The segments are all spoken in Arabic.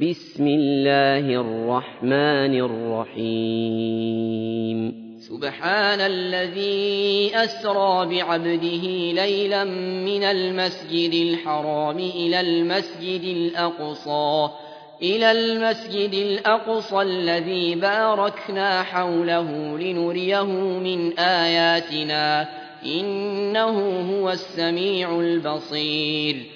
بسم الله الرحمن الرحيم. سبحان الذي أسرى بعبده ليلا من المسجد الحرام إلى المسجد الأقصى إلى المسجد الأقصى الذي باركنا حوله لنريه من آياتنا إنه هو السميع البصير.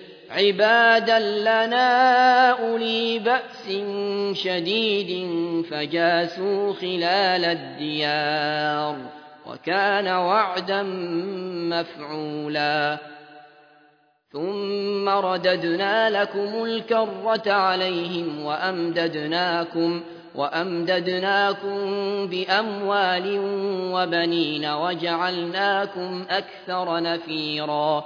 عبادا لنا أولي بأس شديد فجاسوا خلال الديار وكان وعدا مفعولا. ثم رددنا لكم الكرة عليهم وأمددناكم وأمددناكم بأموال وبنين وجعلناكم أكثر نفيرا.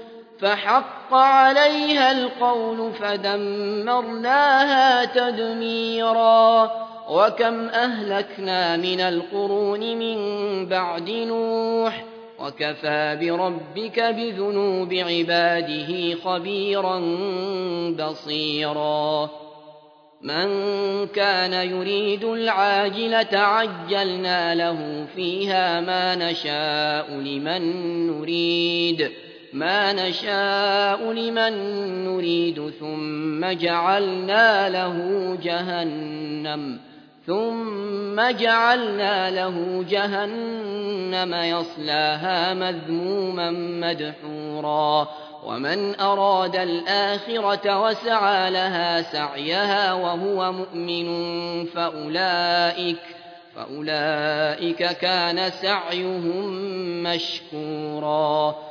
فحق عليها القول فدمرناها تدميرا. وكم أهلكنا من القرون من بعد نوح وكفى بربك بذنوب عباده خبيرا بصيرا. من كان يريد العاجلة عجلنا له فيها ما نشاء لمن نريد. ما نشاء لمن نريد ثم جعلنا له جهنم ثم جعلنا له جهنم يصلاها مذموما مدحورا ومن أراد الآخرة وسعى لها سعيها وهو مؤمن فأولئك فأولئك كان سعيهم مشكورا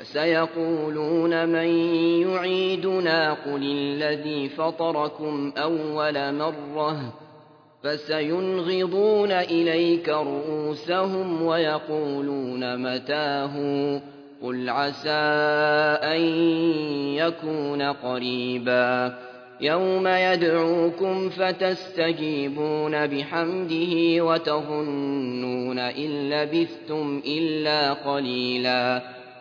فسيقولون من يعيدنا قل الذي فطركم أول مرة فسينغضون إليك رؤوسهم ويقولون متاه قل عسى أن يكون قريبا يوم يدعوكم فتستجيبون بحمده وتظنون إن لبثتم إلا قليلا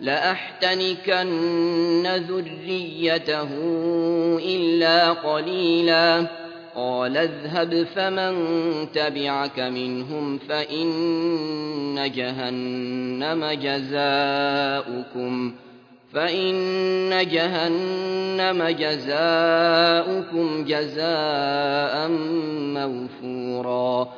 لأحتنكن ذريته إلا قليلا. قال اذهب فمن تبعك منهم فإن جهنم جزاؤكم. فإن جهنم جزاؤكم جزاء موفورا.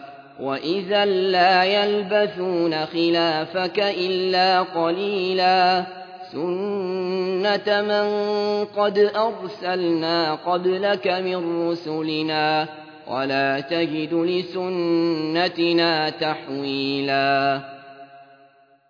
وإذا لا يلبثون خلافك إلا قليلا سنة من قد أرسلنا قبلك من رسلنا ولا تجد لسنتنا تحويلا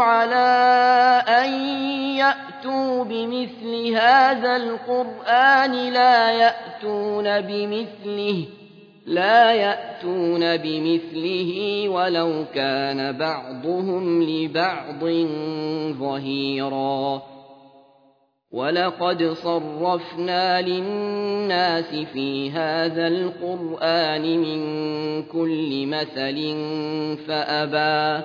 على أن يأتوا بمثل هذا القرآن لا يأتون بمثله لا يأتون بمثله ولو كان بعضهم لبعض ظهيرا. ولقد صرفنا للناس في هذا القرآن من كل مثل فأبى,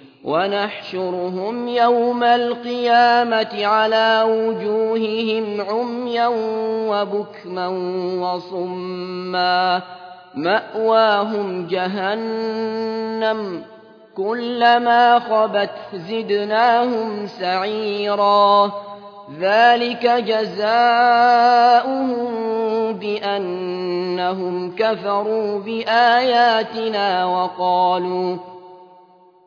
ونحشرهم يوم القيامة على وجوههم عميا وبكما وصما. مأواهم جهنم كلما خبت زدناهم سعيرا. ذلك جزاؤهم بأنهم كفروا بآياتنا وقالوا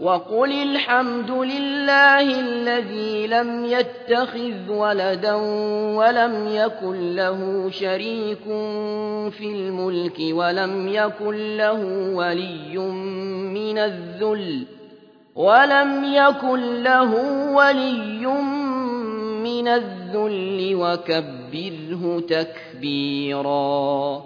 وقل الحمد لله الذي لم يتخذ ولدا ولم يكن له شريك في الملك ولم يكن له ولي من الذل ولم يكن له ولي من الذل وكبره تكبيرا